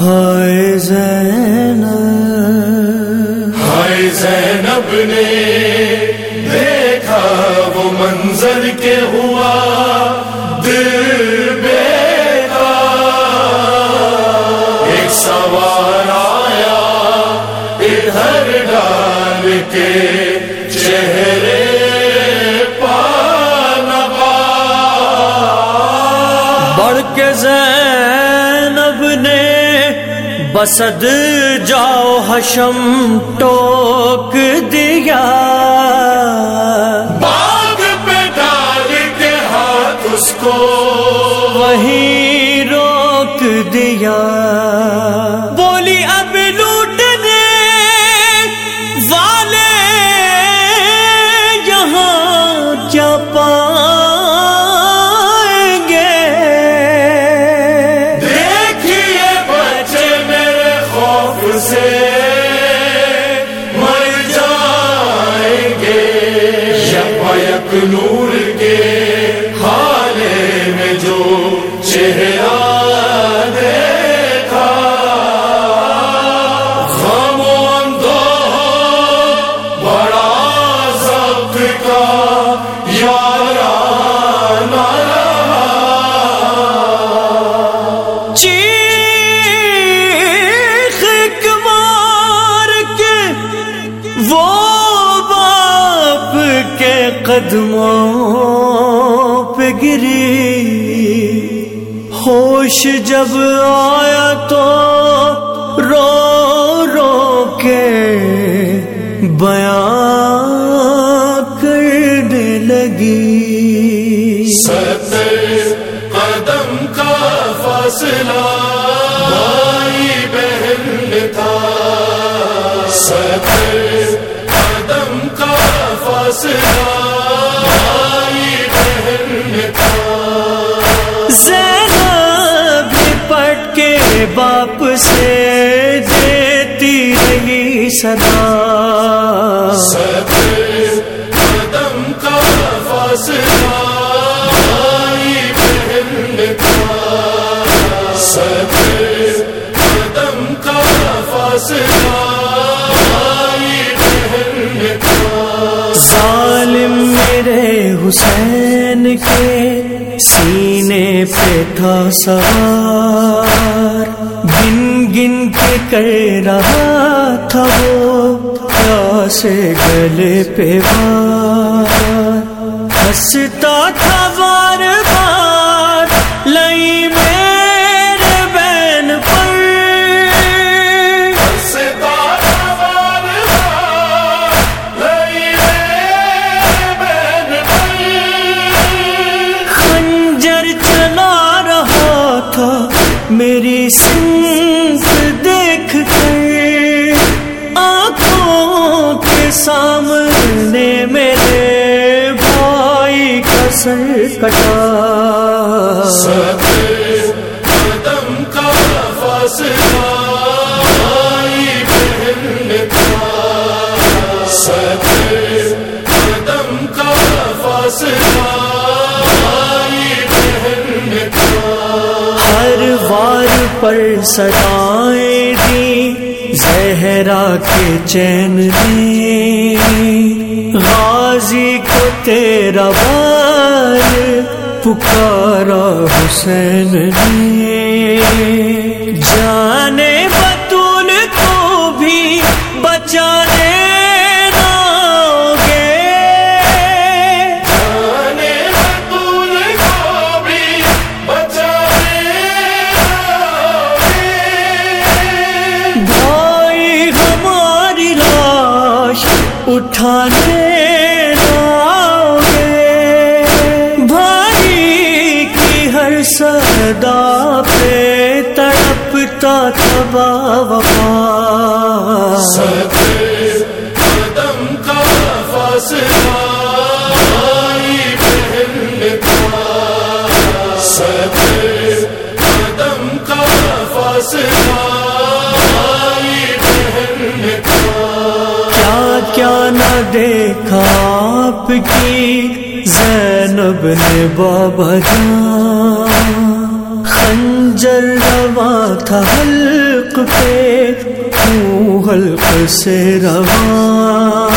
ہائے زینب۔ ہائے زینب نے دیکھا وہ منظر کے ہوا۔ دل بیکار ایک سوار آیا ادھر ڈال کے زینب نے بسد جاؤ حشم ٹوک دیا۔ باغ پہ ڈال کے ہاتھ اس کو۔ وہیں روک دیا۔ یک قدموں پہ گری۔ ہوش جب آیا تو رو رو کے بیان کرنے لگی۔ ستر قدم کا فاصلہ، بھائی بہن تھا۔ صدا قدم کا فاصلہ قدم کا فاصلہ ظالم میرے حسین کے سینے پہ تھا سوار۔ گن گن کے کر رہا تھا وہ پیاسے گلے پہ وار ہنستا تھا سر کٹا قدم کا فاصلہ قدم کا فاصلہ ہر وار پر سدائیں دی زہرا کے چین نے غازی کو تیرا بار پکارا حسین نے۔ جانے بطول کو بھی بچانے نہ گے کو بھی بچانے بھائی ہماری لاش اٹھانے صدا پہ تڑپتا تھا وفا۔ قدم کا فاصلہ بھائی قدم کا فاصلہ کیا کیا نہ دیکھا آپ کی زینب نے بابا جان۔ خنجر روا تھا حلق پہ ہوں حلق سے روا۔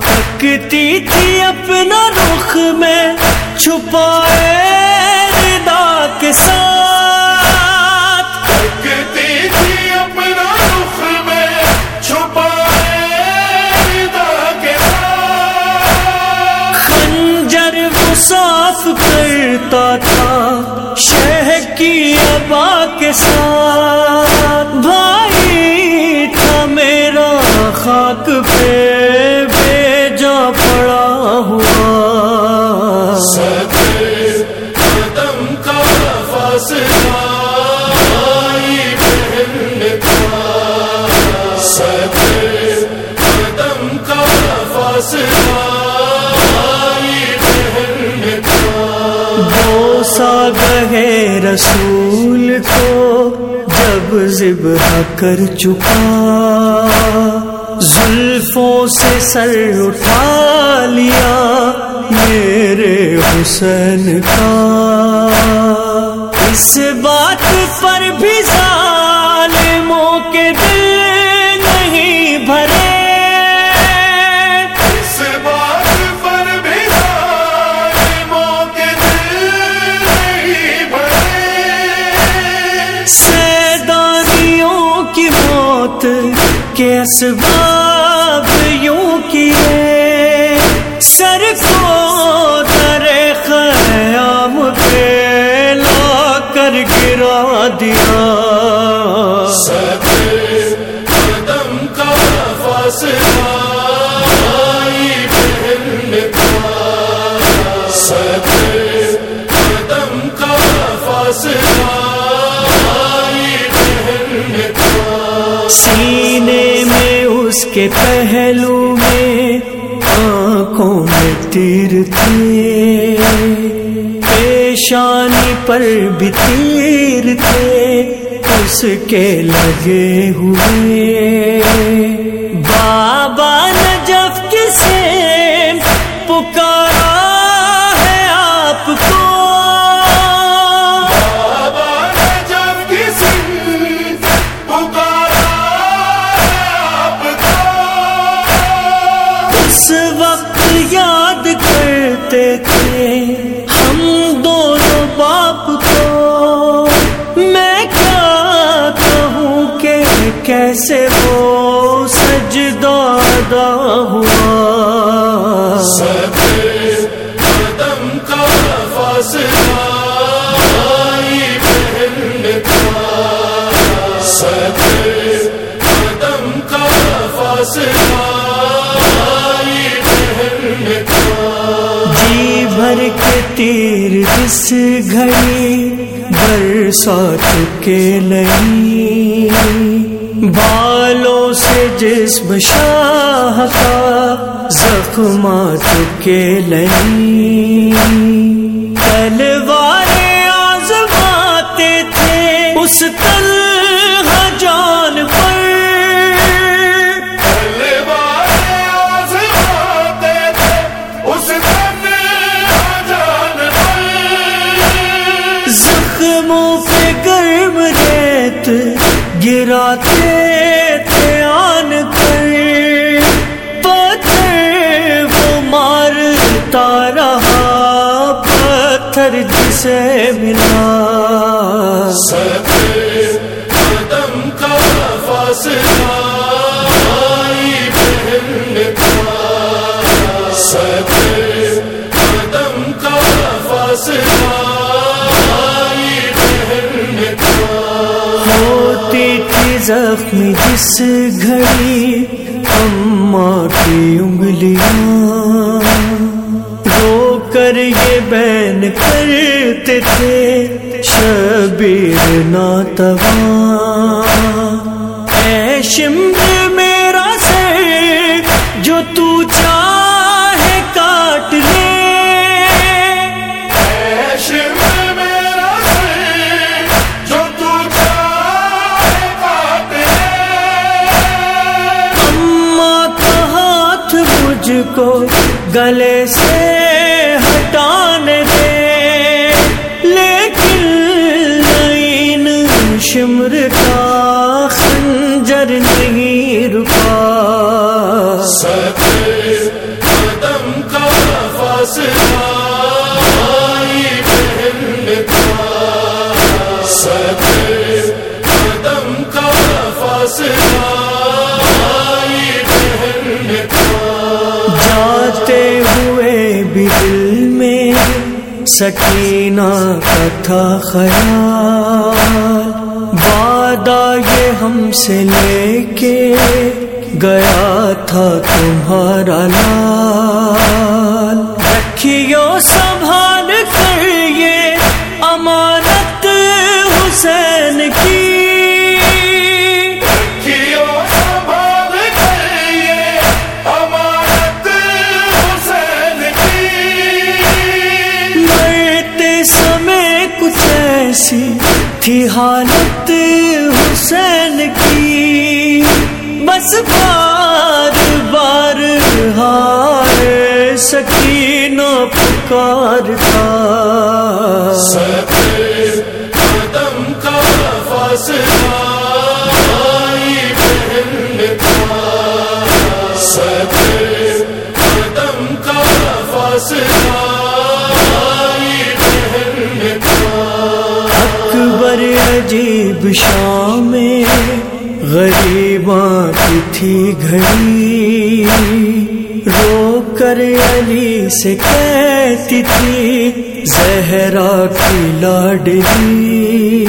تکتی تھی اپنا رخ میں چھپائے ردا کے ساتھ۔ تکتی تھی اپنا رخ میں چھپائے ردا کے ساتھ۔ خنجر وہ صاف کرتا تھا کی ابا کے ساتھ سا گہے رسول کو جب ذبح کر چکا۔ زلفوں سے سر اٹھا لیا میرے حسین کا۔ اس بات پر بھی اسباب یوں کیے سر کو در خیام پہ لا کر گرا دیا۔ اس کے پہلو میں آنکھوں میں تیر تھے پیشانی پر بھی تیر تھے اس کے لگے ہوئے یاد کرتے تھے۔ ہم دونوں باپ کو۔ میں کیا کہوں کہ کیسے وہ سجدہ ادا تیر جس گھڑی برسات کے لئی۔ بالوں سے جسم شاہ کا زخمات کے لئی۔ گراتے تھے آن کر، پتھر وہ مارتا رہا، پتھر جسے ملا۔ صدر قدم کا فاصلہ قدم کا فاصلہ۔ زخمی جس گھڑی اماں کی انگلیاں۔ رو کر یہ بین کرتے تھے شبیر ناتواں۔ اے شمر میرا سر جو تو چاہ گلے سے ہٹانے دے لیکن نئی نشمر کا بھی دل میں سکینہ کا تھا خیال۔ وعدہ یہ ہم سے لے کے گیا تھا تمہارا لال۔ رکھیو سنبھال کر یہ امانت حسین کی۔ عجیب شام غریباں کی تھی گھڑی۔ رو کر علی سے کہتی تھی، زہرا کی لاڈلی۔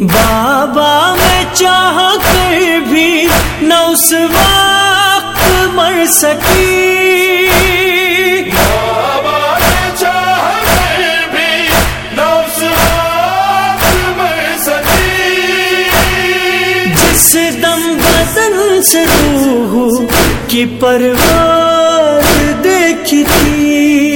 بابا میں چاہ کر بھی نہ اس وقت مر سکی۔ جس دم بدن سے روح کی پرواز دیکھی تھی